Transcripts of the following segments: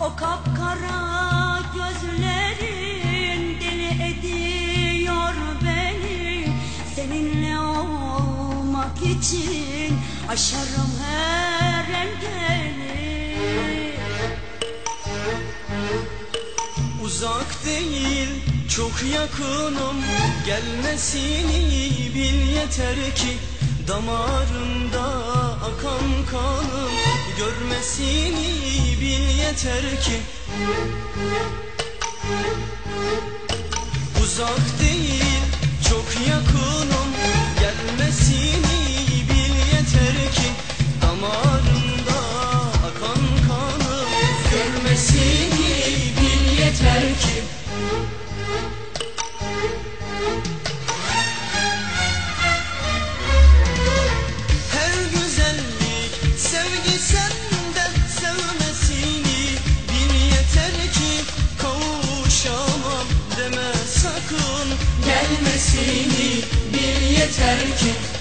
O kapkara gözlerin deli ediyor beni. Seninle olmak için aşarım her engeli. Uzak değil çok yakınım. Gelmesini bil yeter ki Damarımda akan kanım Görmesini bil yeter ki. Uzak değil çok yakınım. Gelmesini bil yeter ki. Damarımda akan kanım. Görmesini bil yeter ki sakın gelmesini bil yeter ki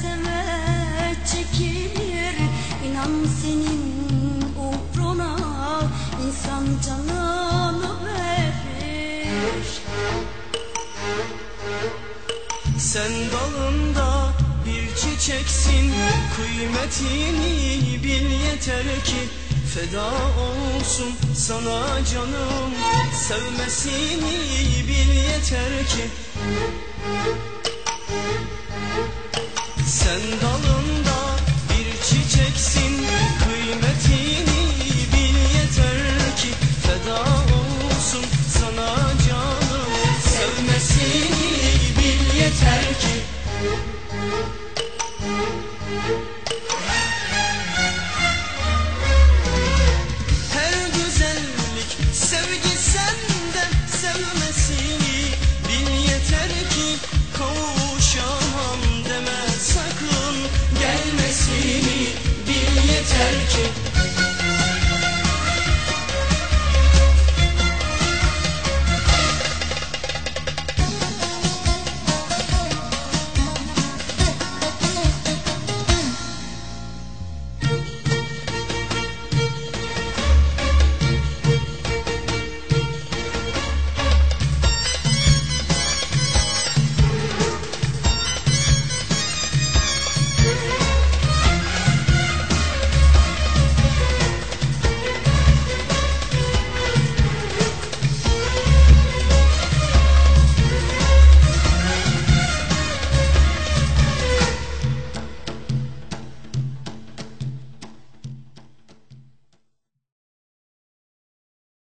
seve çekilir. İnan senin uğruna insan canını verir. Sen dalında bir çiçeksin Kıymetini bil yeter ki. Feda olsun sana canım Sevmesini bil yeter ki sen dalında bir çiçeksin Kıymetini bil yeter ki Feda olsun sana canım. Sevmesini bil yeter ki.